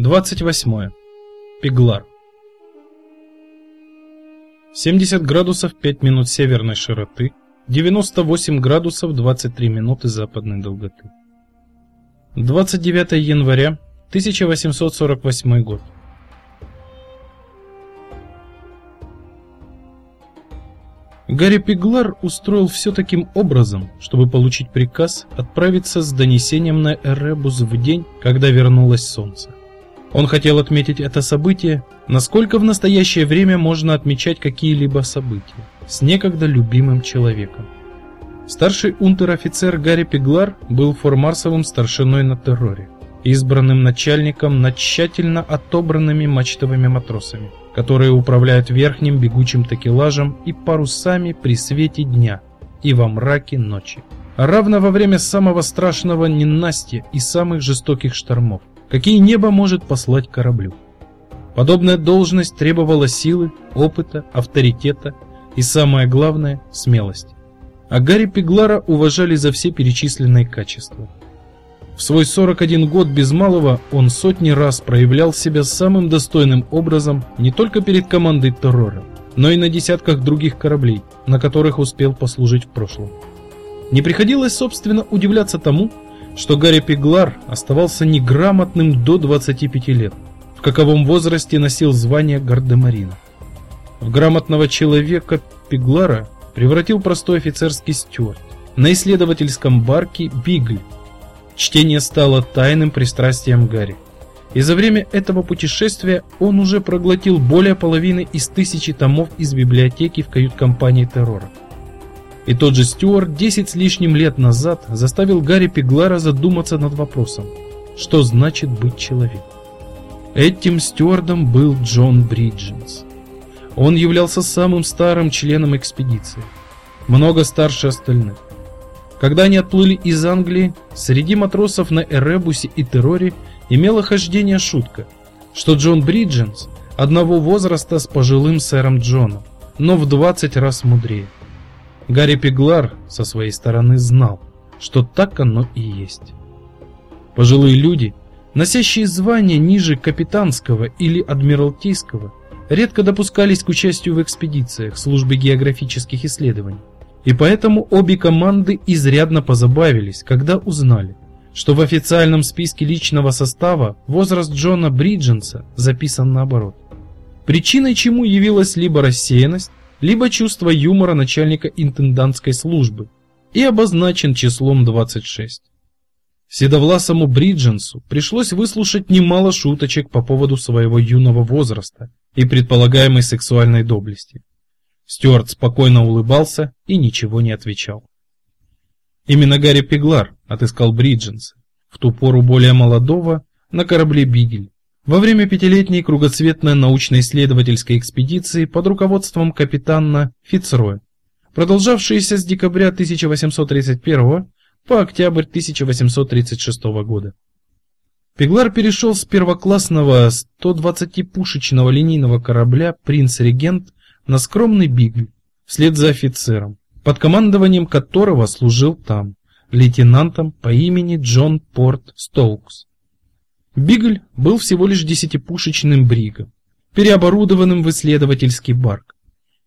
28. Пеглар. 70 градусов 5 минут северной широты, 98 градусов 23 минуты западной долготы. 29 января 1848 год. Гарри Пеглар устроил все таким образом, чтобы получить приказ отправиться с донесением на Эребус в день, когда вернулось солнце. Он хотел отметить это событие, насколько в настоящее время можно отмечать какие-либо события, с некогда любимым человеком. Старший унтер-офицер Гарри Пеглар был формарсовым старшиной на терроре, избранным начальником над тщательно отобранными мачтовыми матросами, которые управляют верхним бегучим такелажем и парусами при свете дня и во мраке ночи, равно во время самого страшного ненастья и самых жестоких штормов какие небо может послать кораблю. Подобная должность требовала силы, опыта, авторитета и, самое главное, смелости. А Гарри Пеглара уважали за все перечисленные качества. В свой 41 год без малого он сотни раз проявлял себя самым достойным образом не только перед командой террора, но и на десятках других кораблей, на которых успел послужить в прошлом. Не приходилось, собственно, удивляться тому, что Гарри Пеглар оставался неграмотным до 25 лет, в каковом возрасте носил звание гардемарина. В грамотного человека Пеглара превратил простой офицерский стюарт. На исследовательском барке Бигль чтение стало тайным пристрастием Гарри. И за время этого путешествия он уже проглотил более половины из тысячи томов из библиотеки в кают-компании террора. И тот же Стюарт 10 с лишним лет назад заставил Гарри Пеглара задуматься над вопросом, что значит быть человеком. Этим стюардом был Джон Бридженс. Он являлся самым старым членом экспедиции, много старше остальных. Когда они отплыли из Англии, среди матросов на Эребусе и Терроре имела хождение шутка, что Джон Бридженс одного возраста с пожилым сэром Джоном, но в 20 раз мудрее. Гарри Пеглар со своей стороны знал, что так оно и есть. Пожилые люди, носящие звания ниже капитанского или адмиралтейского, редко допускались к участию в экспедициях службы географических исследований. И поэтому обе команды изрядно позабавились, когда узнали, что в официальном списке личного состава возраст Джона Бридженса записан наоборот. Причиной чему явилась либо рассеянность, либо чувство юмора начальника интендантской службы и обозначен числом 26. Седовласому Бридженсу пришлось выслушать немало шуточек по поводу своего юного возраста и предполагаемой сексуальной доблести. Стюарт спокойно улыбался и ничего не отвечал. Именно Гарри Пеглар отыскал Бридженса, в ту пору более молодого, на корабле «Бигель», во время пятилетней кругосветной научно-исследовательской экспедиции под руководством капитана Фицроя, продолжавшейся с декабря 1831 по октябрь 1836 года. Пеглар перешел с первоклассного 120-пушечного линейного корабля «Принц-регент» на скромный «Бигль» вслед за офицером, под командованием которого служил там, лейтенантом по имени Джон Порт Стоукс. Бигль был всего лишь десятипушечным бригом, переоборудованным в исследовательский барк.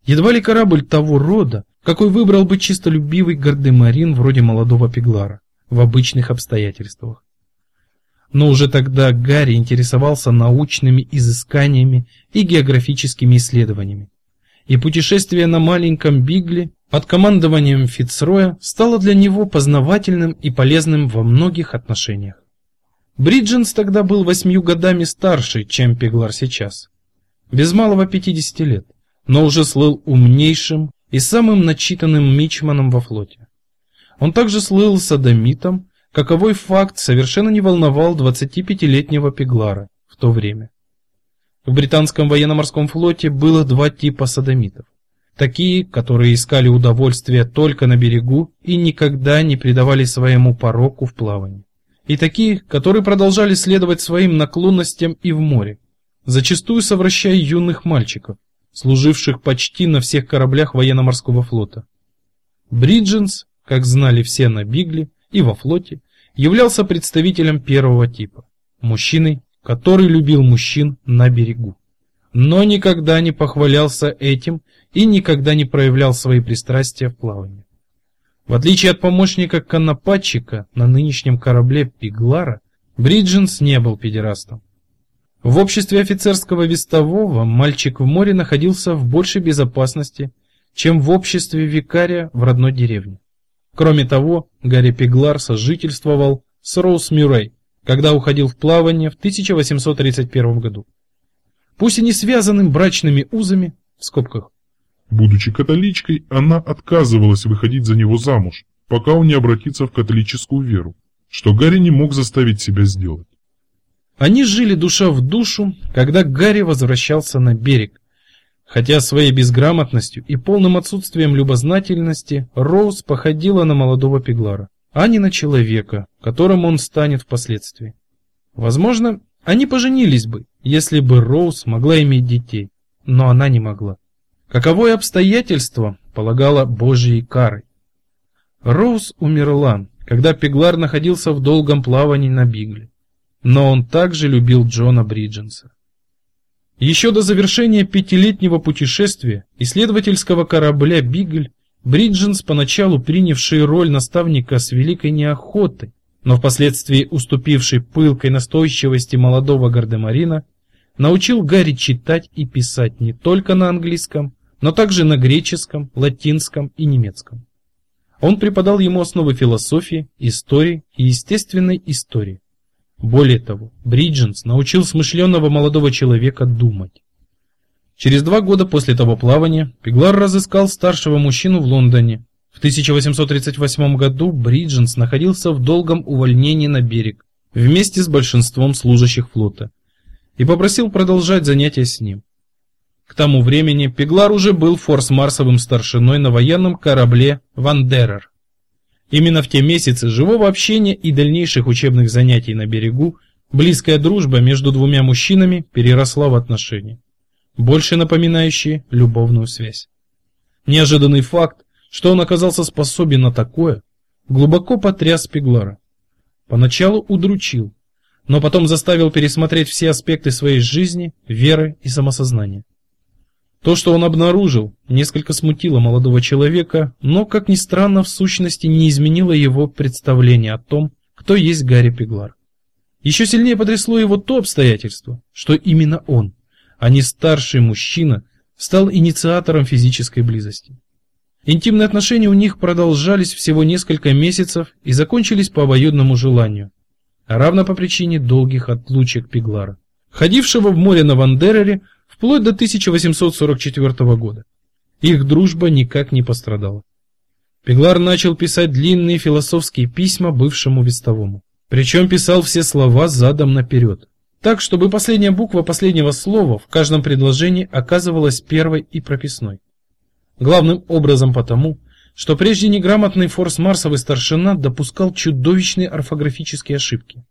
Едва ли корабль того рода, какой выбрал бы чистолюбивый гардемарин вроде молодого Пеглара в обычных обстоятельствах. Но уже тогда Гарри интересовался научными изысканиями и географическими исследованиями. И путешествие на маленьком Бигле под командованием Фицроя стало для него познавательным и полезным во многих отношениях. Бридженс тогда был восьмью годами старше, чем Пеглар сейчас. Без малого 50 лет, но уже слыл умнейшим и самым начитанным мичманом во флоте. Он также слыл садомитом, каковой факт совершенно не волновал 25-летнего Пеглара в то время. В британском военно-морском флоте было два типа садомитов. Такие, которые искали удовольствия только на берегу и никогда не предавали своему пороку в плавании и такие, которые продолжали следовать своим наклонностям и в море, зачастую совращая юных мальчиков, служивших почти на всех кораблях военно-морского флота. Бридженс, как знали все на Бигле и во флоте, являлся представителем первого типа, мужчиной, который любил мужчин на берегу, но никогда не похвалялся этим и никогда не проявлял свои пристрастия в плавании. В отличие от помощника конопатчика на нынешнем корабле Пиглара, Бридженс не был педерастом. В обществе офицерского вестового мальчик в море находился в большей безопасности, чем в обществе викария в родной деревне. Кроме того, Гарри Пиглар сожительствовал с Роуз Мюррей, когда уходил в плавание в 1831 году. Пусть и не связанным брачными узами, в скобках. Будучи католичкой, она отказывалась выходить за него замуж, пока он не обратится в католическую веру, что Гарри не мог заставить себя сделать. Они жили душа в душу, когда Гарри возвращался на берег. Хотя своей безграмотностью и полным отсутствием любознательности Роуз походила на молодого пеглара, а не на человека, которым он станет впоследствии. Возможно, они поженились бы, если бы Роуз могла иметь детей, но она не могла. Каковое обстоятельство полагало Божьей карой. Роуз умерла, когда Пеглар находился в долгом плавании на Бигле. Но он также любил Джона Бридженса. Еще до завершения пятилетнего путешествия исследовательского корабля «Бигль» Бридженс, поначалу принявший роль наставника с великой неохотой, но впоследствии уступивший пылкой настойчивости молодого гардемарина, научил Гарри читать и писать не только на английском, но также на греческом, латинском и немецком. Он преподал ему основы философии, истории и естественной истории. Более того, Бридженс научил смышленного молодого человека думать. Через два года после того плавания Пеглар разыскал старшего мужчину в Лондоне. В 1838 году Бридженс находился в долгом увольнении на берег вместе с большинством служащих флота и попросил продолжать занятия с ним. К тому времени Пеглар уже был форс-марсовым старшиной на военном корабле «Вандерер». Именно в те месяцы живого общения и дальнейших учебных занятий на берегу близкая дружба между двумя мужчинами переросла в отношения, больше напоминающие любовную связь. Неожиданный факт, что он оказался способен на такое, глубоко потряс Пеглара. Поначалу удручил, но потом заставил пересмотреть все аспекты своей жизни, веры и самосознания. То, что он обнаружил, несколько смутило молодого человека, но, как ни странно, в сущности не изменило его представление о том, кто есть Гарри Пеглар. Еще сильнее потрясло его то обстоятельство, что именно он, а не старший мужчина, стал инициатором физической близости. Интимные отношения у них продолжались всего несколько месяцев и закончились по обоюдному желанию, равно по причине долгих отлучек Пеглара, ходившего в море на Вандерере вплоть до 1844 года. Их дружба никак не пострадала. Пеглар начал писать длинные философские письма бывшему вестовому. Причем писал все слова задом наперед, так, чтобы последняя буква последнего слова в каждом предложении оказывалась первой и прописной. Главным образом потому, что прежде неграмотный форс-марсовый старшина допускал чудовищные орфографические ошибки.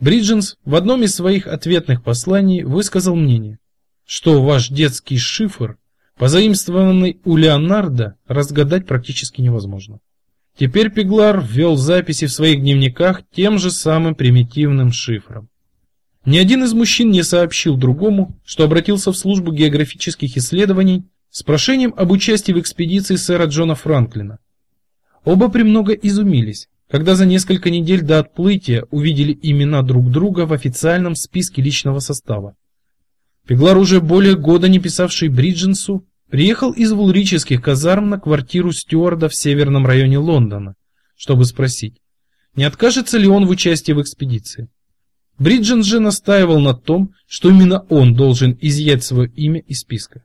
Бридженс в одном из своих ответных посланий высказал мнение, что ваш детский шифр, позаимствованный у Леонардо, разгадать практически невозможно. Теперь Пеглар ввел записи в своих дневниках тем же самым примитивным шифром. Ни один из мужчин не сообщил другому, что обратился в службу географических исследований с прошением об участии в экспедиции сэра Джона Франклина. Оба премного изумились, когда за несколько недель до отплытия увидели имена друг друга в официальном списке личного состава. Пеглар, уже более года не писавший Бридженсу, приехал из вулрических казарм на квартиру стюарда в северном районе Лондона, чтобы спросить, не откажется ли он в участии в экспедиции. Бридженс же настаивал на том, что именно он должен изъять свое имя из списка.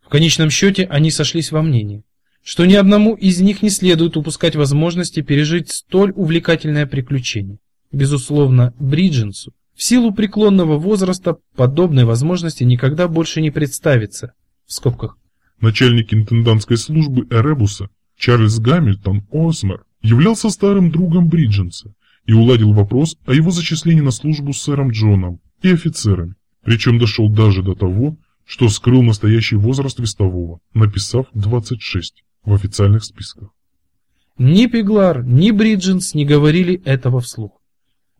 В конечном счете они сошлись во мнении, что ни одному из них не следует упускать возможности пережить столь увлекательное приключение. Безусловно, Бридженсу в силу преклонного возраста подобной возможности никогда больше не представится. В скобках. Начальник интендантской службы Эребуса Чарльз Гамильтон Осмер являлся старым другом Бридженса и уладил вопрос о его зачислении на службу с сэром Джоном и офицерами. Причем дошел даже до того, что скрыл настоящий возраст вестового, написав 26 в официальных списках. Ни Пеглар, ни Бридженс не говорили этого вслух.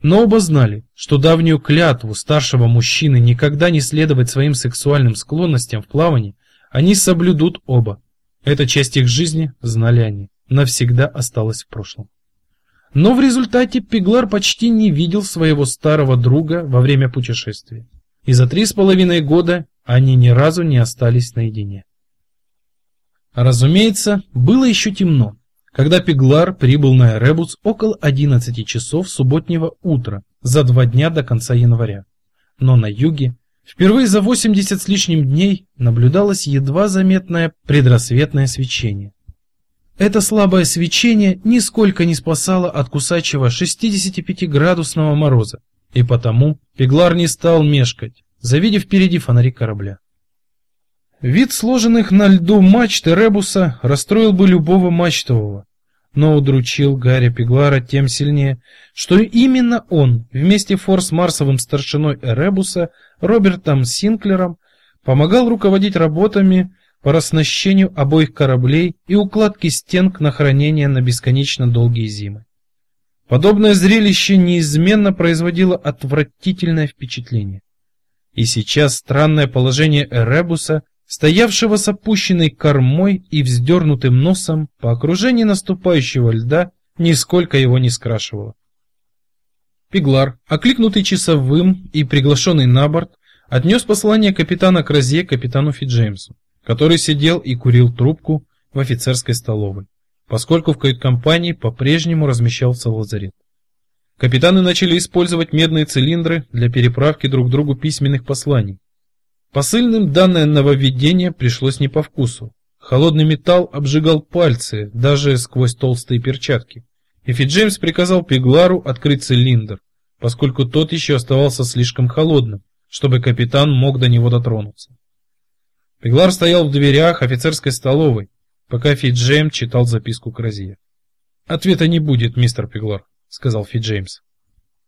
Но оба знали, что давнюю клятву старшего мужчины никогда не следовать своим сексуальным склонностям в плавании они соблюдут оба. Эта часть их жизни, знали они, навсегда осталась в прошлом. Но в результате Пиглар почти не видел своего старого друга во время путешествия. И за три с половиной года они ни разу не остались наедине. Разумеется, было еще темно, когда Пиглар прибыл на Эребус около 11 часов субботнего утра, за два дня до конца января. Но на юге впервые за 80 с лишним дней наблюдалось едва заметное предрассветное свечение. Это слабое свечение нисколько не спасало от кусачего 65-градусного мороза, и потому Пеглар не стал мешкать, завидев впереди фонари корабля. Вид сложенных на льду мачт Ребуса расстроил бы любого мачтового, но удручил Гарри Пеглара тем сильнее, что именно он вместе форс-марсовым старшиной Эребуса Робертом Синклером помогал руководить работами по раснащению обоих кораблей и укладке стенок на хранение на бесконечно долгие зимы. Подобное зрелище неизменно производило отвратительное впечатление. И сейчас странное положение Эребуса, стоявшего с опущенной кормой и вздернутым носом по окружении наступающего льда, нисколько его не скрашивало. Пиглар, окликнутый часовым и приглашенный на борт, отнес послание капитана Кразье капитану Фиджеймсу который сидел и курил трубку в офицерской столовой, поскольку в кают-компании по-прежнему размещался лазарет. Капитаны начали использовать медные цилиндры для переправки друг другу письменных посланий. Посыльным данное нововведение пришлось не по вкусу. Холодный металл обжигал пальцы даже сквозь толстые перчатки. И Фиджеймс приказал Пиглару открыть цилиндр, поскольку тот еще оставался слишком холодным, чтобы капитан мог до него дотронуться. Пеглар стоял в дверях офицерской столовой, пока Фиджейм читал записку Кразия. «Ответа не будет, мистер Пеглар», — сказал Фиджеймс.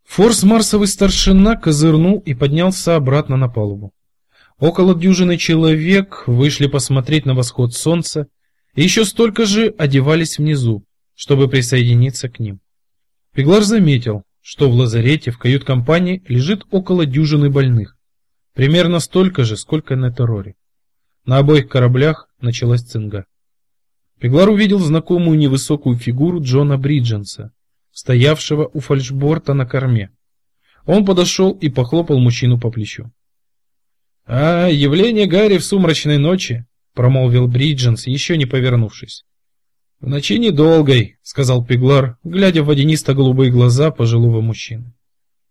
Форс-марсовый старшина козырнул и поднялся обратно на палубу. Около дюжины человек вышли посмотреть на восход солнца, и еще столько же одевались внизу, чтобы присоединиться к ним. Пеглар заметил, что в лазарете в кают-компании лежит около дюжины больных, примерно столько же, сколько на терроре. На обоих кораблях началась цинга. Пеглар увидел знакомую невысокую фигуру Джона Бридженса, стоявшего у фальшборта на корме. Он подошел и похлопал мужчину по плечу. «А, явление Гарри в сумрачной ночи», — промолвил Бридженс, еще не повернувшись. «В ночи недолгой», — сказал Пеглар, глядя в водянисто-голубые глаза пожилого мужчины.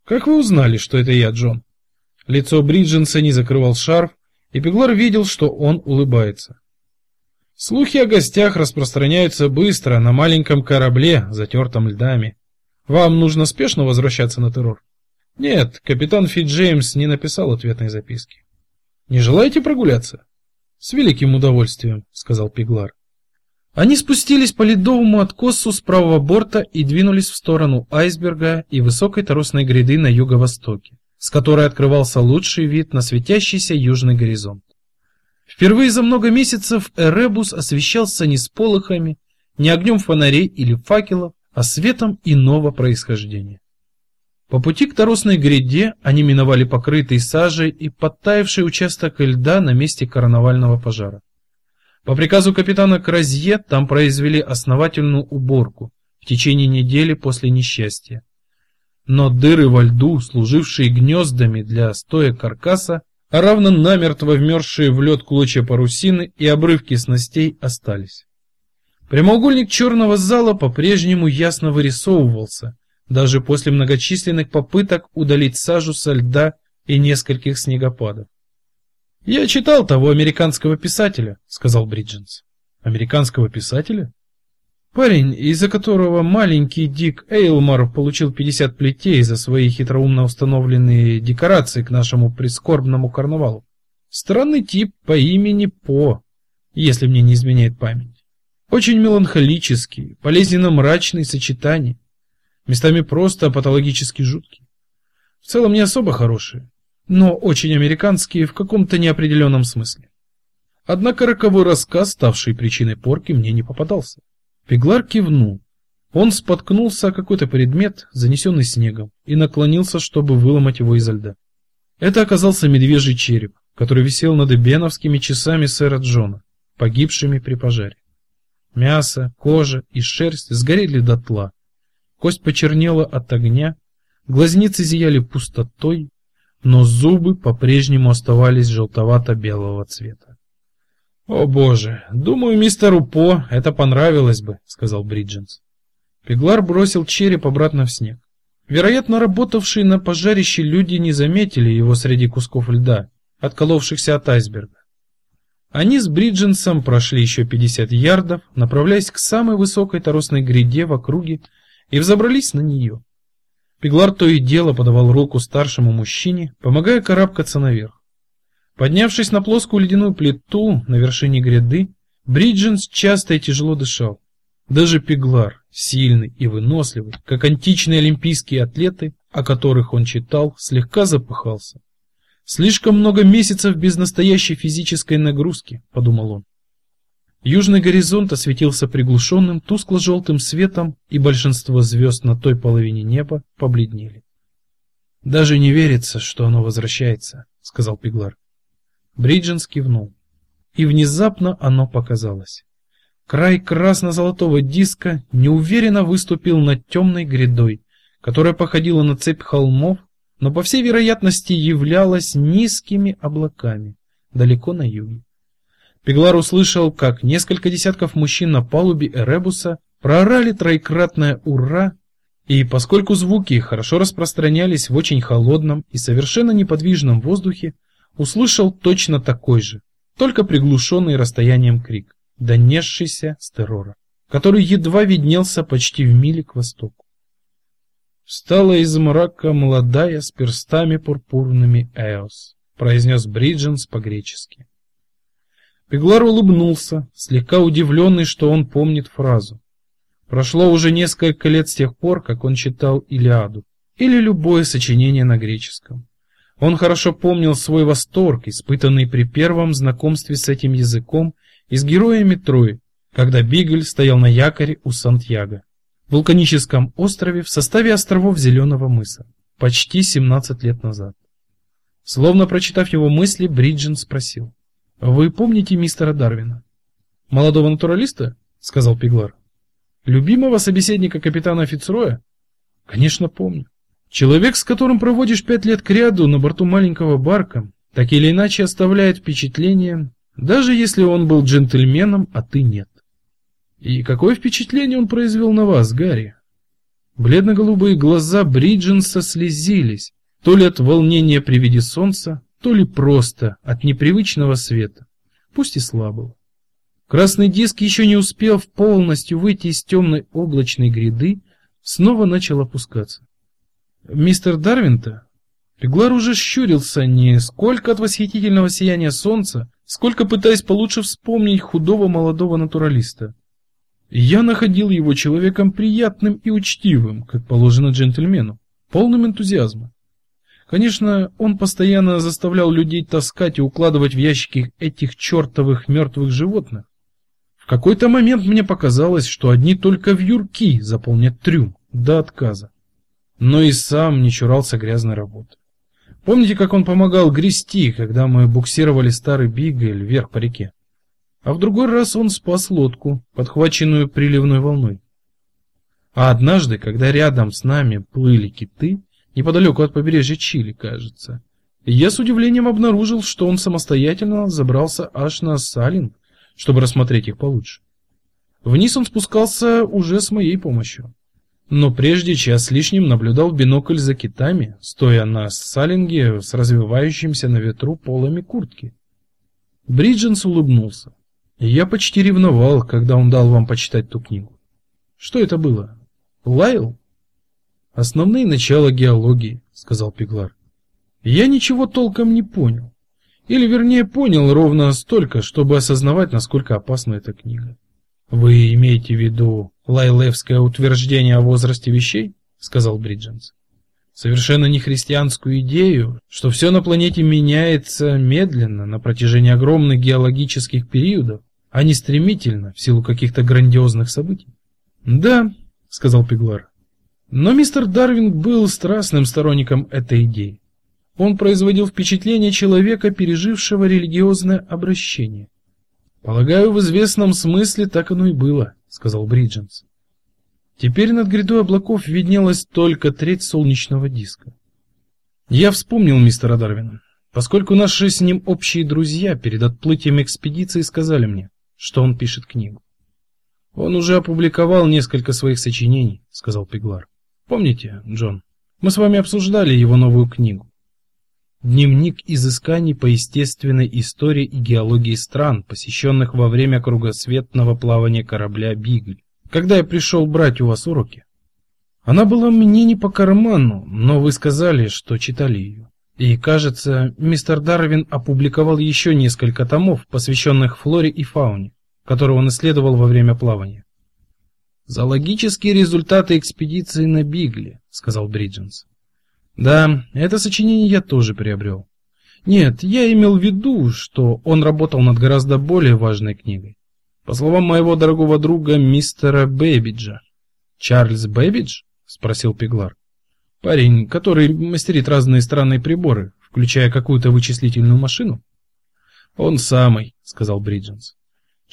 «Как вы узнали, что это я, Джон?» Лицо Бридженса не закрывал шарф, и Пеглар видел, что он улыбается. Слухи о гостях распространяются быстро на маленьком корабле, затертом льдами. Вам нужно спешно возвращаться на террор. Нет, капитан Фит Джеймс не написал ответной записки. Не желаете прогуляться? С великим удовольствием, сказал Пеглар. Они спустились по ледовому откосу с правого борта и двинулись в сторону айсберга и высокой торосной гряды на юго-востоке с которой открывался лучший вид на светящийся южный горизонт. Впервые за много месяцев Эребус освещался не сполохами, не огнем фонарей или факелов, а светом иного происхождения. По пути к торосной гряде они миновали покрытый сажей и подтаявший участок льда на месте карнавального пожара. По приказу капитана Кразье там произвели основательную уборку в течение недели после несчастья но дыры во льду, служившие гнездами для стоя каркаса, а равно намертво вмерзшие в лед клочья парусины и обрывки снастей остались. Прямоугольник черного зала по-прежнему ясно вырисовывался, даже после многочисленных попыток удалить сажу со льда и нескольких снегопадов. «Я читал того американского писателя», — сказал Бридженс. «Американского писателя?» Парень, из-за которого маленький Дик Эйлмар получил 50 плетей за свои хитроумно установленные декорации к нашему прискорбному карнавалу. Странный тип по имени По, если мне не изменяет память. Очень меланхолический, болезненно мрачный сочетание, местами просто патологически жуткий. В целом не особо хорошие, но очень американские в каком-то неопределенном смысле. Однако роковой рассказ, ставший причиной порки, мне не попадался. Пеглар кивнул. Он споткнулся о какой-то предмет, занесенный снегом, и наклонился, чтобы выломать его изо льда. Это оказался медвежий череп, который висел над эбеновскими часами сэра Джона, погибшими при пожаре. Мясо, кожа и шерсть сгорели дотла. Кость почернела от огня, глазницы зияли пустотой, но зубы по-прежнему оставались желтовато-белого цвета. «О боже, думаю, мистеру По это понравилось бы», — сказал Бридженс. Пеглар бросил череп обратно в снег. Вероятно, работавшие на пожарище люди не заметили его среди кусков льда, отколовшихся от айсберга. Они с Бридженсом прошли еще 50 ярдов, направляясь к самой высокой торосной гряде в округе, и взобрались на нее. Пеглар то и дело подавал руку старшему мужчине, помогая карабкаться наверх. Поднявшись на плоскую ледяную плиту на вершине гряды, Бридженс часто и тяжело дышал. Даже Пеглар, сильный и выносливый, как античные олимпийские атлеты, о которых он читал, слегка запыхался. Слишком много месяцев без настоящей физической нагрузки, подумал он. Южный горизонт осветился приглушенным тускло-желтым светом, и большинство звезд на той половине неба побледнели. Даже не верится, что оно возвращается, сказал Пеглар. Бридженс кивнул. И внезапно оно показалось. Край красно-золотого диска неуверенно выступил над темной грядой, которая походила на цепь холмов, но по всей вероятности являлась низкими облаками далеко на юге. Пеглар услышал, как несколько десятков мужчин на палубе Эребуса проорали троекратное «Ура!», и поскольку звуки хорошо распространялись в очень холодном и совершенно неподвижном воздухе, услышал точно такой же, только приглушенный расстоянием крик донесшийся с террора, который едва виднелся почти в миле к востоку. Встала из мрака молодая с перстами пурпурными Эос, произнес Бридженс по-гречески. Пеглар улыбнулся, слегка удивленный, что он помнит фразу. Прошло уже несколько лет с тех пор, как он читал Илиаду или любое сочинение на греческом. Он хорошо помнил свой восторг, испытанный при первом знакомстве с этим языком и с героями Трои, когда Бигль стоял на якоре у Сантьяго, вулканическом острове в составе островов Зеленого мыса, почти 17 лет назад. Словно прочитав его мысли, Бриджен спросил: "Вы помните мистера Дарвина?" "Молодого натуралиста?" сказал Пиглар. "Любимого собеседника капитана Фицроя?" "Конечно, помню. Человек, с которым проводишь пять лет кряду на борту маленького барка, так или иначе оставляет впечатление, даже если он был джентльменом, а ты нет. И какое впечатление он произвел на вас, Гарри? Бледно-голубые глаза Бридженса слезились, то ли от волнения при виде солнца, то ли просто от непривычного света, пусть и слабого. Красный диск еще не успел полностью выйти из темной облачной гряды, снова начал опускаться. Мистер Дарвинта Пеглар уже щурился не сколько от восхитительного сияния солнца, сколько пытаясь получше вспомнить худого молодого натуралиста. Я находил его человеком приятным и учтивым, как положено джентльмену, полным энтузиазма. Конечно, он постоянно заставлял людей таскать и укладывать в ящики этих чертовых мертвых животных. В какой-то момент мне показалось, что одни только вьюрки заполнят трюм до отказа. Но и сам не чурался грязной работы. Помните, как он помогал грести, когда мы буксировали старый Бигель вверх по реке? А в другой раз он спас лодку, подхваченную приливной волной. А однажды, когда рядом с нами плыли киты, неподалеку от побережья Чили, кажется, я с удивлением обнаружил, что он самостоятельно забрался аж на Салинг, чтобы рассмотреть их получше. Вниз он спускался уже с моей помощью. Но прежде час лишним наблюдал в бинокль за китами, стоя на салинге с развивающимся на ветру полами куртки. Бридженс улыбнулся. Я почти ревновал, когда он дал вам почитать ту книгу. Что это было? Лайл? Основные начала геологии, сказал Пеглар. Я ничего толком не понял. Или вернее понял ровно столько, чтобы осознавать, насколько опасна эта книга. Вы имеете в виду лайлевское утверждение о возрасте вещей, сказал Бридженс. Совершенно не христианскую идею, что все на планете меняется медленно на протяжении огромных геологических периодов, а не стремительно в силу каких-то грандиозных событий. Да, сказал Пеглар. Но мистер Дарвин был страстным сторонником этой идеи. Он производил впечатление человека, пережившего религиозное обращение. Полагаю, в известном смысле так оно и было, сказал Бридженс. Теперь над грядой облаков виднелась только треть солнечного диска. Я вспомнил мистера Дарвина, поскольку наши с ним общие друзья перед отплытием экспедиции сказали мне, что он пишет книгу. Он уже опубликовал несколько своих сочинений, сказал Пеглар. Помните, Джон, мы с вами обсуждали его новую книгу. Дневник изысканий по естественной истории и геологии стран, посещенных во время кругосветного плавания корабля Бигль. Когда я пришел брать у вас уроки, она была мне не по карману, но вы сказали, что читали ее. И, кажется, мистер Дарвин опубликовал еще несколько томов, посвященных флоре и фауне, которые он исследовал во время плавания. Зоологические результаты экспедиции на Бигле, сказал Бридженс. Да, это сочинение я тоже приобрел. Нет, я имел в виду, что он работал над гораздо более важной книгой. По словам моего дорогого друга мистера Бэбиджа. Чарльз Бэбидж? спросил Пеглар. Парень, который мастерит разные странные приборы, включая какую-то вычислительную машину. Он самый, сказал Бридженс.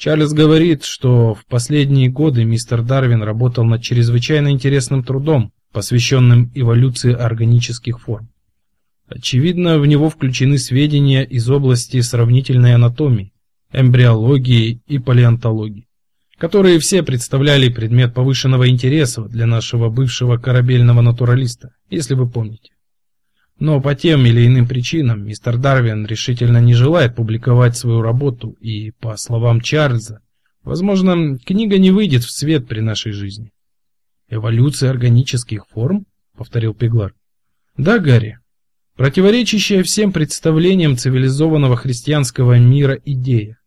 Чарльз говорит, что в последние годы мистер Дарвин работал над чрезвычайно интересным трудом, посвященным эволюции органических форм. Очевидно, в него включены сведения из области сравнительной анатомии, эмбриологии и палеонтологии которые все представляли предмет повышенного интереса для нашего бывшего корабельного натуралиста, если вы помните. Но по тем или иным причинам мистер Дарвин решительно не желает публиковать свою работу, и, по словам Чарльза, возможно, книга не выйдет в свет при нашей жизни. Эволюция органических форм, повторил Пеглар. Да, Гарри. Противоречащая всем представлениям цивилизованного христианского мира идея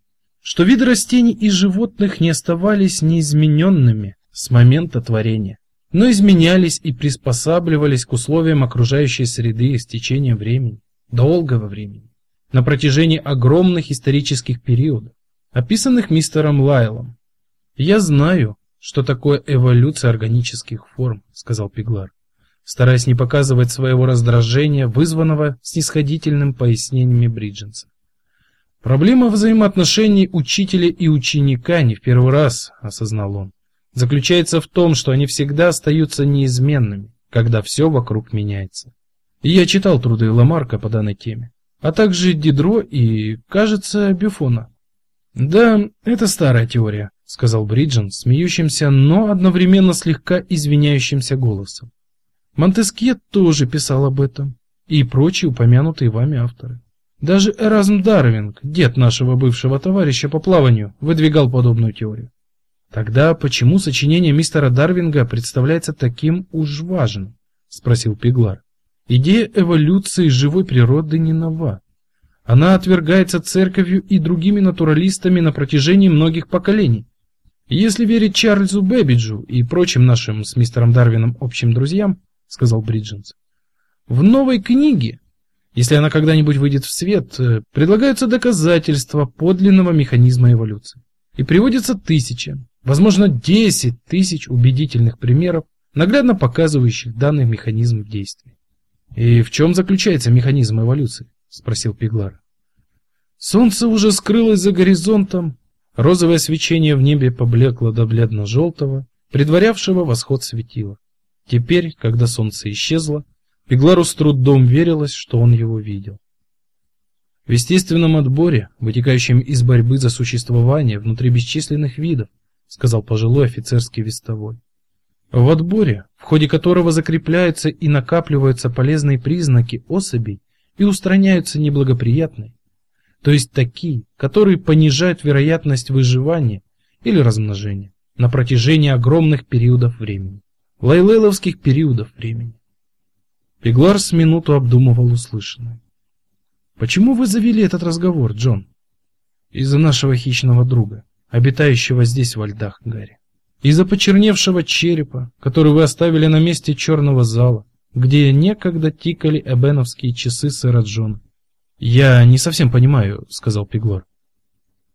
что виды растений и животных не оставались неизмененными с момента творения, но изменялись и приспосабливались к условиям окружающей среды с течением времени, долгого времени, на протяжении огромных исторических периодов, описанных мистером Лайлом. «Я знаю, что такое эволюция органических форм», — сказал Пеглар, стараясь не показывать своего раздражения, вызванного снисходительным пояснениями Бридженса. Проблема взаимоотношений учителя и ученика не в первый раз, осознал он, заключается в том, что они всегда остаются неизменными, когда все вокруг меняется. Я читал труды Ламарка по данной теме, а также Дидро и, кажется, Бюфона. Да, это старая теория, сказал Бриджен, смеющимся, но одновременно слегка извиняющимся голосом. Монтескье тоже писал об этом, и прочие упомянутые вами авторы. Даже Эразм Дарвинг, дед нашего бывшего товарища по плаванию, выдвигал подобную теорию. Тогда почему сочинение мистера Дарвинга представляется таким уж важным? спросил Пеглар. Идея эволюции живой природы не нова. Она отвергается церковью и другими натуралистами на протяжении многих поколений. Если верить Чарльзу Бэбиджу и прочим нашим с мистером Дарвином общим друзьям, сказал Бридженс, в новой книге если она когда-нибудь выйдет в свет, э, предлагаются доказательства подлинного механизма эволюции. И приводится тысяча, возможно, десять тысяч убедительных примеров, наглядно показывающих данный механизм в действии. И в чем заключается механизм эволюции? спросил Пеглар. Солнце уже скрылось за горизонтом, розовое свечение в небе поблекло до бледно-желтого, предварявшего восход светила. Теперь, когда солнце исчезло, Пеглару с трудом верилось, что он его видел. В естественном отборе, вытекающем из борьбы за существование внутри бесчисленных видов, сказал пожилой офицерский вестовой. В отборе, в ходе которого закрепляются и накапливаются полезные признаки особей и устраняются неблагоприятные, то есть такие, которые понижают вероятность выживания или размножения на протяжении огромных периодов времени, лайлеловских периодов времени. Пеглар с минуту обдумывал услышанное. Почему вы завели этот разговор, Джон? Из-за нашего хищного друга, обитающего здесь во льдах, Гарри. Из-за почерневшего черепа, который вы оставили на месте черного зала, где некогда тикали эбеновские часы сэра Джона. Я не совсем понимаю, сказал Пеглар.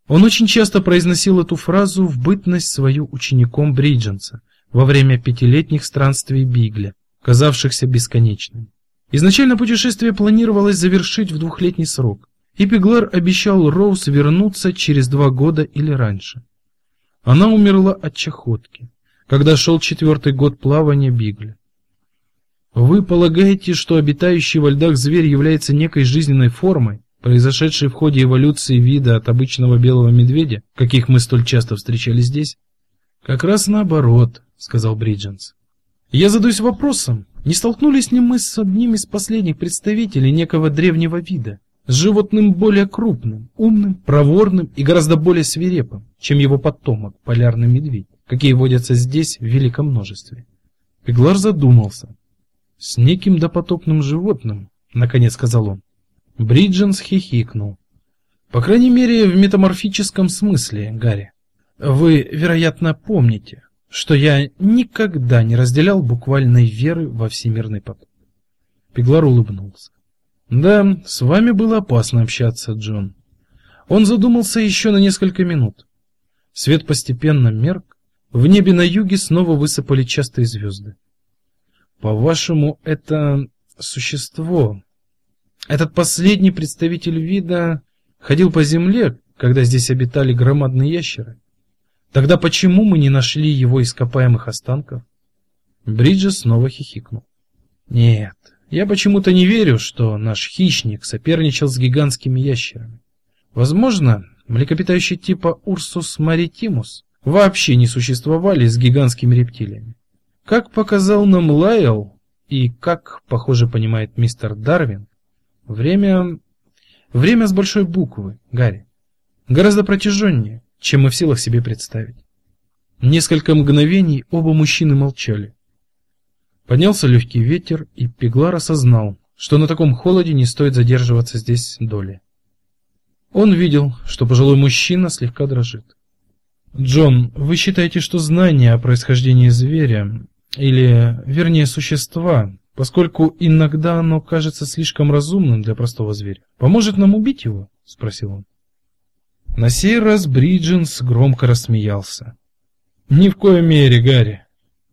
Он очень часто произносил эту фразу в бытность свою учеником Бридженса, во время пятилетних странствий Бигля, казавшихся бесконечными. Изначально путешествие планировалось завершить в двухлетний срок, и Пеглар обещал Роуз вернуться через два года или раньше. Она умерла от чахотки, когда шел четвертый год плавания Бигля. Вы полагаете, что обитающий во льдах зверь является некой жизненной формой, произошедшей в ходе эволюции вида от обычного белого медведя, каких мы столь часто встречали здесь? Как раз наоборот, сказал Бридженс. Я задаюсь вопросом, не столкнулись ли мы с одним из последних представителей некого древнего вида, с животным более крупным, умным, проворным и гораздо более свирепым, чем его потомок, полярный медведь, какие водятся здесь в великом множестве? Пеглар задумался. С неким допотопным животным, наконец сказал он. Бридженс хихикнул. По крайней мере, в метаморфическом смысле, Гарри. Вы, вероятно, помните, что я никогда не разделял буквальной веры во всемирный потоп. Пеглар улыбнулся. Да, с вами было опасно общаться, Джон. Он задумался еще на несколько минут. Свет постепенно мерк, в небе на юге снова высыпали частые звезды. По-вашему, это существо, этот последний представитель вида ходил по земле, когда здесь обитали громадные ящеры? Тогда почему мы не нашли его ископаемых останков? Бриджес снова хихикнул. Нет, я почему-то не верю, что наш хищник соперничал с гигантскими ящерами. Возможно, млекопитающие типа Урсус маритимус вообще не существовали с гигантскими рептилиями. Как показал нам Лайл, и как, похоже, понимает мистер Дарвин, время... время с большой буквы, Гарри. Гораздо протяженнее, чем мы в силах себе представить. Несколько мгновений оба мужчины молчали. Поднялся легкий ветер, и Пеглар осознал, что на таком холоде не стоит задерживаться здесь доли. Он видел, что пожилой мужчина слегка дрожит. «Джон, вы считаете, что знание о происхождении зверя или, вернее, существа, поскольку иногда оно кажется слишком разумным для простого зверя. Поможет нам убить его? спросил он. На сей раз Бридженс громко рассмеялся. Ни в коей мере, Гарри.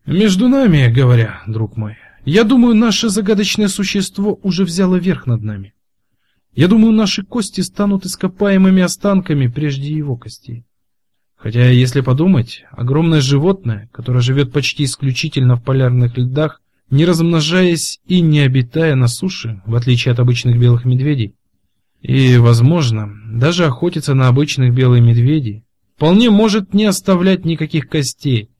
Между нами, говоря, друг мой, я думаю, наше загадочное существо уже взяло верх над нами. Я думаю, наши кости станут ископаемыми останками прежде его костей. Хотя, если подумать, огромное животное, которое живет почти исключительно в полярных льдах, не размножаясь и не обитая на суше, в отличие от обычных белых медведей, и, возможно, даже охотиться на обычных белых медведей, вполне может не оставлять никаких костей,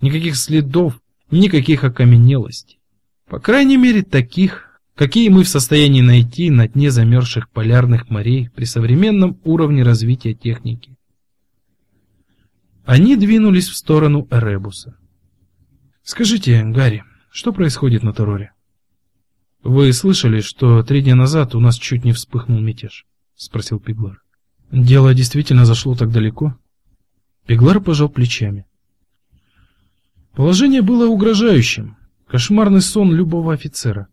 никаких следов, никаких окаменелостей. По крайней мере, таких, какие мы в состоянии найти на дне замерзших полярных морей при современном уровне развития техники. Они двинулись в сторону Эребуса. Скажите, Гарри, что происходит на Тароре? Вы слышали, что три дня назад у нас чуть не вспыхнул мятеж? спросил Пиглар. Дело действительно зашло так далеко? Пиглар пожал плечами. Положение было угрожающим, кошмарный сон любого офицера.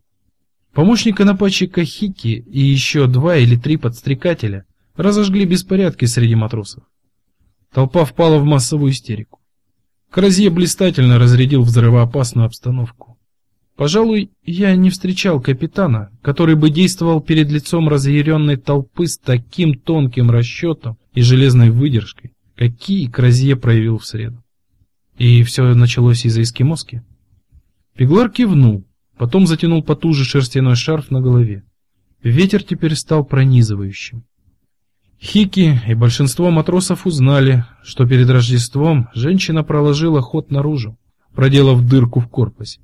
Помощника нападчика Хики и еще два или три подстрекателя разожгли беспорядки среди матросов. Толпа впала в массовую истерику. Кразье блистательно разрядил взрывоопасную обстановку. Пожалуй, я не встречал капитана, который бы действовал перед лицом разъяренной толпы с таким тонким расчетом и железной выдержкой, какие Кразье проявил в среду. И все началось из-за эскимоски. Пеглар кивнул, потом затянул потуже шерстяной шарф на голове. Ветер теперь стал пронизывающим. Хики и большинство матросов узнали, что перед Рождеством женщина проложила ход наружу, проделав дырку в корпусе.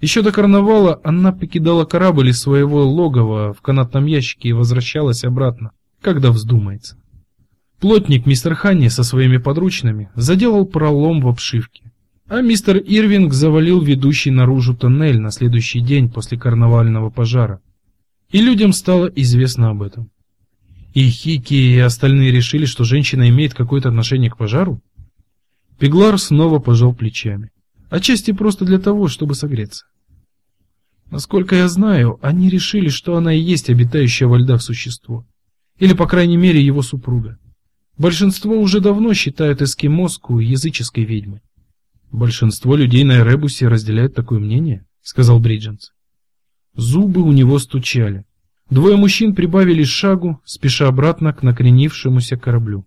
Еще до карнавала она покидала корабль из своего логова в канатном ящике и возвращалась обратно, когда вздумается. Плотник мистер Ханни со своими подручными заделал пролом в обшивке, а мистер Ирвинг завалил ведущий наружу тоннель на следующий день после карнавального пожара. И людям стало известно об этом. И Хики и остальные решили, что женщина имеет какое-то отношение к пожару? Пеглар снова пожал плечами. Отчасти просто для того, чтобы согреться. Насколько я знаю, они решили, что она и есть обитающее во льдах существо. Или, по крайней мере, его супруга. Большинство уже давно считают эскимоску языческой ведьмой. Большинство людей на Эребусе разделяют такое мнение, сказал Бридженс. Зубы у него стучали. Двое мужчин прибавили шагу, спеша обратно к накренившемуся кораблю.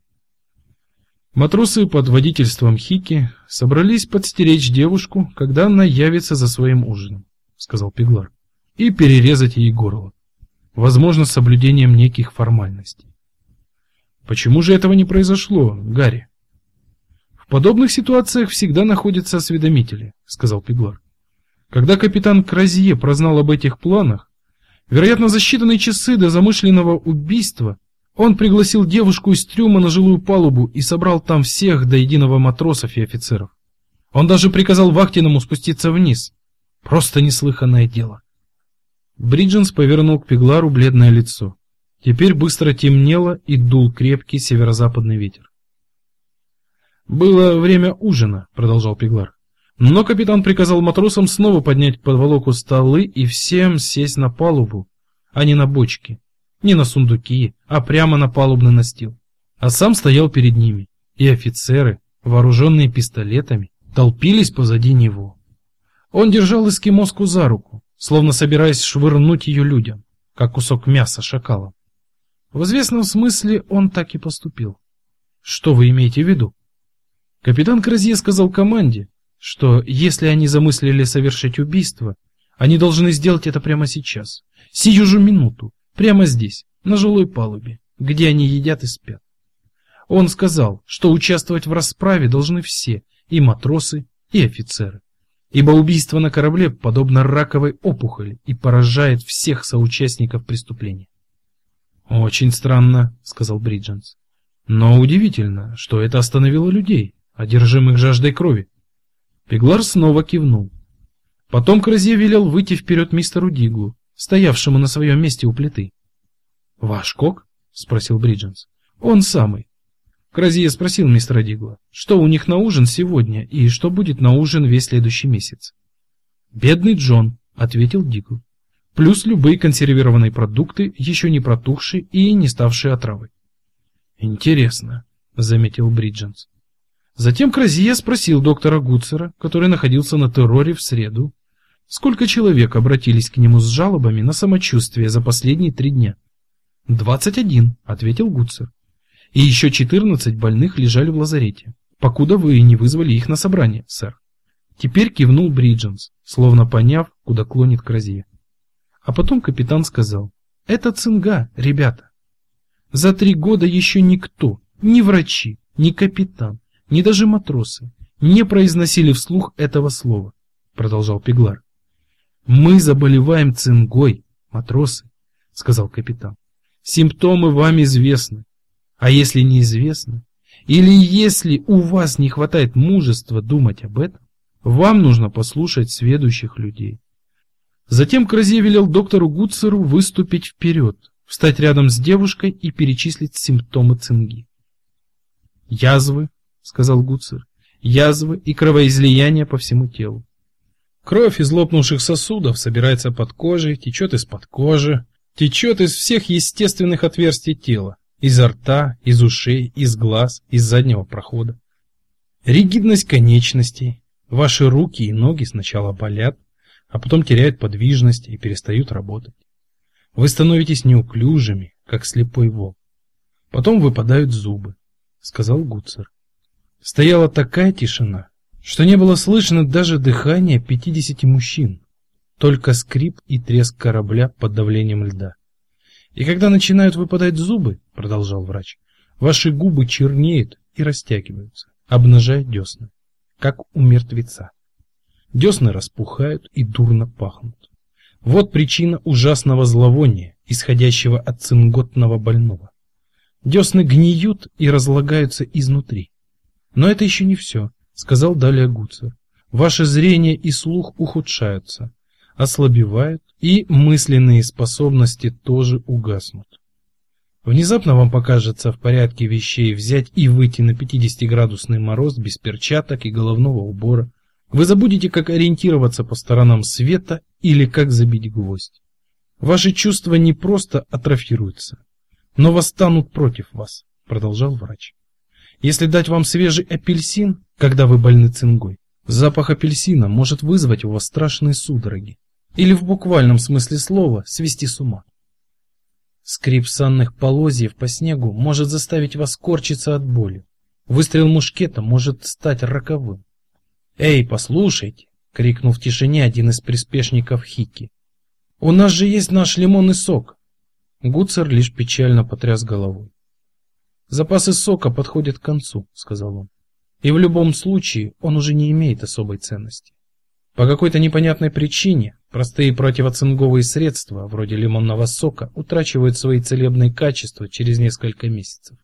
Матросы под водительством Хики собрались подстеречь девушку, когда она явится за своим ужином, сказал Пеглар, и перерезать ей горло. Возможно, с соблюдением неких формальностей. Почему же этого не произошло, Гарри? В подобных ситуациях всегда находятся осведомители, сказал Пеглар. Когда капитан Кразье прознал об этих планах, вероятно, за считанные часы до замышленного убийства, он пригласил девушку из трюма на жилую палубу и собрал там всех до единого матросов и офицеров. Он даже приказал вахтенному спуститься вниз. Просто неслыханное дело. Бридженс повернул к Пеглару бледное лицо. Теперь быстро темнело и дул крепкий северо-западный ветер. «Было время ужина», — продолжал Пеглар. Но капитан приказал матросам снова поднять подволоку столы и всем сесть на палубу, а не на бочки, не на сундуки, а прямо на палубный настил. А сам стоял перед ними, и офицеры, вооруженные пистолетами, толпились позади него. Он держал эскимоску за руку, словно собираясь швырнуть ее людям, как кусок мяса шакалам. В известном смысле он так и поступил. Что вы имеете в виду? Капитан Кразье сказал команде, что если они замыслили совершить убийство, они должны сделать это прямо сейчас, сию же минуту, прямо здесь, на жилой палубе, где они едят и спят. Он сказал, что участвовать в расправе должны все, и матросы, и офицеры, ибо убийство на корабле подобно раковой опухоли и поражает всех соучастников преступления. «Очень странно», — сказал Бридженс. «Но удивительно, что это остановило людей, одержимых жаждой крови. Пеглар снова кивнул. Потом Кразье велел выйти вперед мистеру Диглу, стоявшему на своем месте у плиты. «Ваш кок?» — спросил Бридженс. «Он самый». Кразье спросил мистера Дигла, что у них на ужин сегодня и что будет на ужин весь следующий месяц. «Бедный Джон», — ответил Дигл. «Плюс любые консервированные продукты, еще не протухшие и не ставшие отравой». «Интересно», — заметил Бридженс. Затем Кразия спросил доктора Гуцера, который находился на терроре в среду, сколько человек обратились к нему с жалобами на самочувствие за последние три дня. «Двадцать один», — ответил Гуцер. «И еще четырнадцать больных лежали в лазарете, покуда вы не вызвали их на собрание, сэр». Теперь кивнул Бридженс, словно поняв, куда клонит Кразия. А потом капитан сказал, «Это цинга, ребята. За три года еще никто, ни врачи, ни капитан, ни даже матросы не произносили вслух этого слова, продолжал Пеглар. Мы заболеваем цингой, матросы, сказал капитан. Симптомы вам известны. А если неизвестны, или если у вас не хватает мужества думать об этом, вам нужно послушать сведущих людей. Затем Кразе велел доктору Гуцеру выступить вперед, встать рядом с девушкой и перечислить симптомы цинги. Язвы, сказал Гуцер. Язвы и кровоизлияние по всему телу. Кровь из лопнувших сосудов собирается под кожей, течет из-под кожи, течет из всех естественных отверстий тела, изо рта, из ушей, из глаз, из заднего прохода. Ригидность конечностей. Ваши руки и ноги сначала болят, а потом теряют подвижность и перестают работать. Вы становитесь неуклюжими, как слепой волк. Потом выпадают зубы, сказал Гуцер. Стояла такая тишина, что не было слышно даже дыхания пятидесяти мужчин, только скрип и треск корабля под давлением льда. И когда начинают выпадать зубы, продолжал врач, ваши губы чернеют и растягиваются, обнажая десны, как у мертвеца. Десны распухают и дурно пахнут. Вот причина ужасного зловония, исходящего от цинготного больного. Десны гниют и разлагаются изнутри. Но это еще не все, сказал далее Гуцер. Ваше зрение и слух ухудшаются, ослабевают, и мысленные способности тоже угаснут. Внезапно вам покажется в порядке вещей взять и выйти на 50-градусный мороз без перчаток и головного убора. Вы забудете, как ориентироваться по сторонам света или как забить гвоздь. Ваши чувства не просто атрофируются, но восстанут против вас, продолжал врач. Если дать вам свежий апельсин, когда вы больны цингой, Запах апельсина может вызвать у вас страшные судороги. Или в буквальном смысле слова свести с ума. Скрип санных полозьев по снегу может заставить вас корчиться от боли. Выстрел мушкета может стать роковым. «Эй, послушайте!» — крикнул в тишине один из приспешников Хики. «У нас же есть наш лимонный сок!» Гуцер лишь печально потряс головой. «Запасы сока подходят к концу», — сказал он. «И в любом случае он уже не имеет особой ценности. По какой-то непонятной причине простые противоцинговые средства, вроде лимонного сока, утрачивают свои целебные качества через несколько месяцев.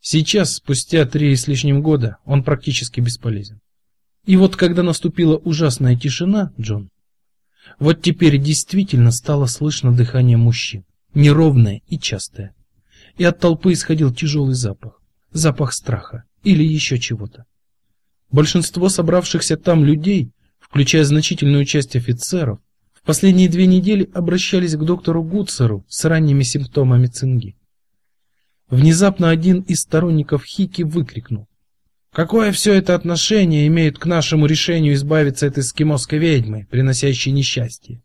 Сейчас, спустя три с лишним года, он практически бесполезен. И вот когда наступила ужасная тишина, Джон, вот теперь действительно стало слышно дыхание мужчин, неровное и частое. И от толпы исходил тяжелый запах, запах страха или еще чего-то. Большинство собравшихся там людей включая значительную часть офицеров, в последние две недели обращались к доктору Гуцеру с ранними симптомами цинги. Внезапно один из сторонников Хики выкрикнул: "Какое все это отношение имеет к нашему решению избавиться от эскимосской ведьмы, приносящей несчастье?"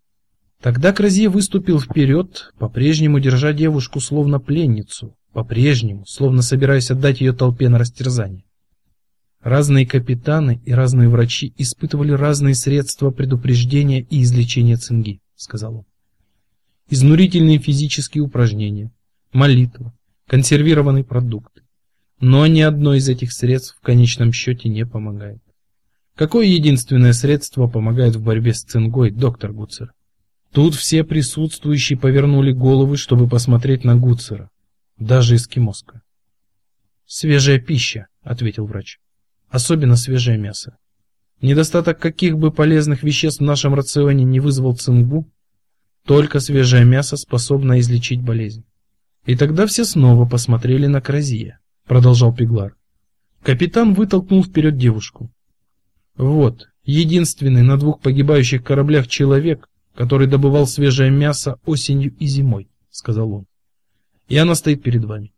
Тогда Кразье выступил вперед, по-прежнему держа девушку словно пленницу, по-прежнему, словно собираясь отдать ее толпе на растерзание. Разные капитаны и разные врачи испытывали разные средства предупреждения и излечения цинги, сказал он. Изнурительные физические упражнения, молитва, консервированные продукты. Но ни одно из этих средств в конечном счете не помогает. Какое единственное средство помогает в борьбе с цингой, доктор Гуцер? Тут все присутствующие повернули головы, чтобы посмотреть на Гуцера, даже эскимоска. Свежая пища, ответил врач особенно свежее мясо. Недостаток каких бы полезных веществ в нашем рационе не вызвал цингу, только свежее мясо способно излечить болезнь. И тогда все снова посмотрели на Кразия, продолжал Пеглар. Капитан вытолкнул вперед девушку. Вот, единственный на двух погибающих кораблях человек, который добывал свежее мясо осенью и зимой, сказал он. И она стоит перед вами.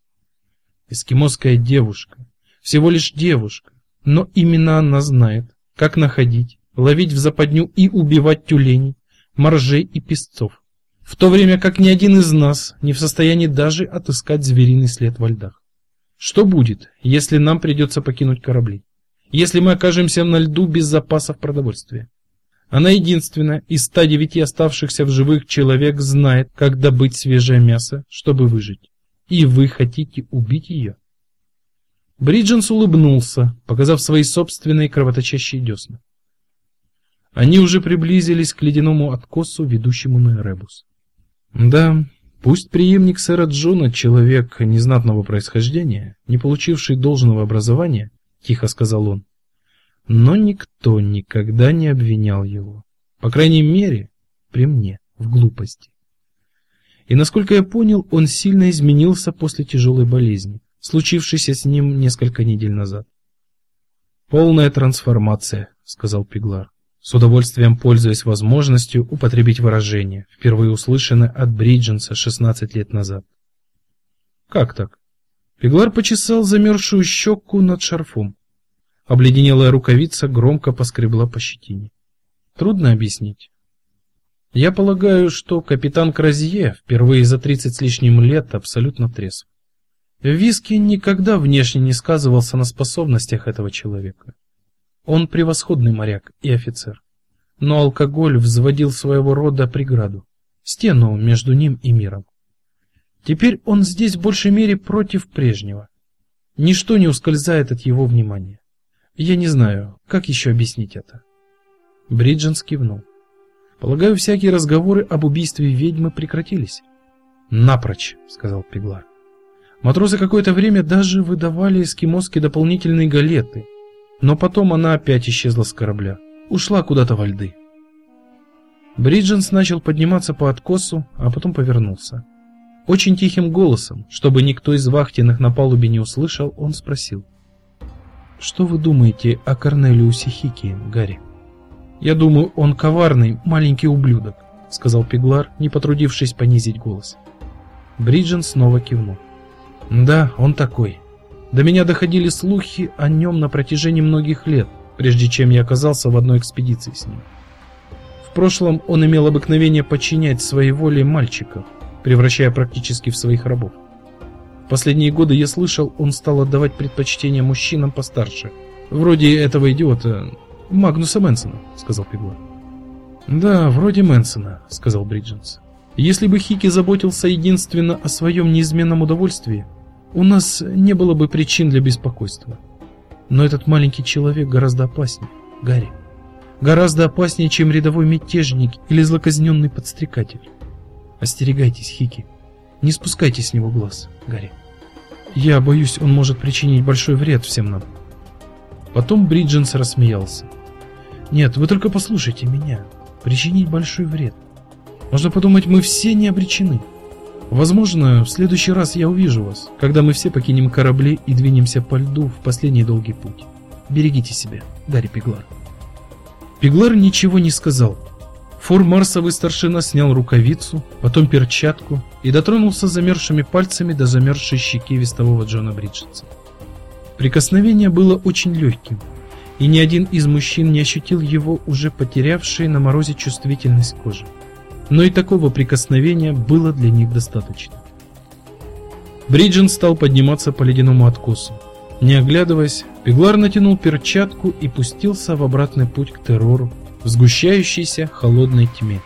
Эскимосская девушка, всего лишь девушка, но именно она знает, как находить, ловить в западню и убивать тюленей, моржей и песцов, в то время как ни один из нас не в состоянии даже отыскать звериный след во льдах. Что будет, если нам придется покинуть корабли? Если мы окажемся на льду без запасов продовольствия? Она единственная из 109 оставшихся в живых человек знает, как добыть свежее мясо, чтобы выжить. И вы хотите убить ее? Бридженс улыбнулся, показав свои собственные кровоточащие десна. Они уже приблизились к ледяному откосу, ведущему на Эребус. Да, пусть преемник сэра Джона человек незнатного происхождения, не получивший должного образования, тихо сказал он. Но никто никогда не обвинял его, по крайней мере, при мне, в глупости. И насколько я понял, он сильно изменился после тяжелой болезни случившейся с ним несколько недель назад. Полная трансформация, сказал Пиглар, с удовольствием пользуясь возможностью употребить выражение, впервые услышанное от Бридженса 16 лет назад. Как так? Пиглар почесал замерзшую щеку над шарфом. Обледенелая рукавица громко поскребла по щетине. Трудно объяснить. Я полагаю, что капитан Кразье впервые за тридцать с лишним лет абсолютно трезв. Виски никогда внешне не сказывался на способностях этого человека. Он превосходный моряк и офицер. Но алкоголь взводил своего рода преграду, стену между ним и миром. Теперь он здесь в большей мере против прежнего. Ничто не ускользает от его внимания. Я не знаю, как еще объяснить это. Бридженс кивнул. Полагаю, всякие разговоры об убийстве ведьмы прекратились. Напрочь, сказал Пеглар. Матросы какое-то время даже выдавали эскимоске дополнительные галеты, но потом она опять исчезла с корабля, ушла куда-то во льды. Бридженс начал подниматься по откосу, а потом повернулся. Очень тихим голосом, чтобы никто из вахтенных на палубе не услышал, он спросил: "Что вы думаете о Корнелиусе Хики, Гарри?" "Я думаю, он коварный, маленький ублюдок", сказал Пеглар, не потрудившись понизить голос. Бридженс снова кивнул. Да, он такой. До меня доходили слухи о нем на протяжении многих лет, прежде чем я оказался в одной экспедиции с ним. В прошлом он имел обыкновение подчинять своей воле мальчиков, превращая практически в своих рабов. В последние годы я слышал, он стал отдавать предпочтение мужчинам постарше, вроде этого идиота Магнуса Мэнсона, сказал Пеглар. Да, вроде Мэнсона, сказал Бридженс. Если бы Хики заботился единственно о своем неизменном удовольствии, у нас не было бы причин для беспокойства. Но этот маленький человек гораздо опаснее, Гарри. Гораздо опаснее, чем рядовой мятежник или злоказненный подстрекатель. Остерегайтесь, Хики. Не спускайте с него глаз, Гарри. Я боюсь, он может причинить большой вред всем нам. Потом Бридженс рассмеялся. Нет, вы только послушайте меня. Причинить большой вред. Можно подумать, мы все не обречены. Возможно, в следующий раз я увижу вас, когда мы все покинем корабли и двинемся по льду в последний долгий путь. Берегите себя, Гарри Пеглар. Пеглар ничего не сказал. Фор Марсовый старшина снял рукавицу, потом перчатку и дотронулся замерзшими пальцами до замерзшей щеки вестового Джона Бриджетса. Прикосновение было очень легким, и ни один из мужчин не ощутил его уже потерявшей на морозе чувствительность кожи но и такого прикосновения было для них достаточно. Бриджен стал подниматься по ледяному откосу. Не оглядываясь, Пеглар натянул перчатку и пустился в обратный путь к террору в сгущающейся холодной тьме.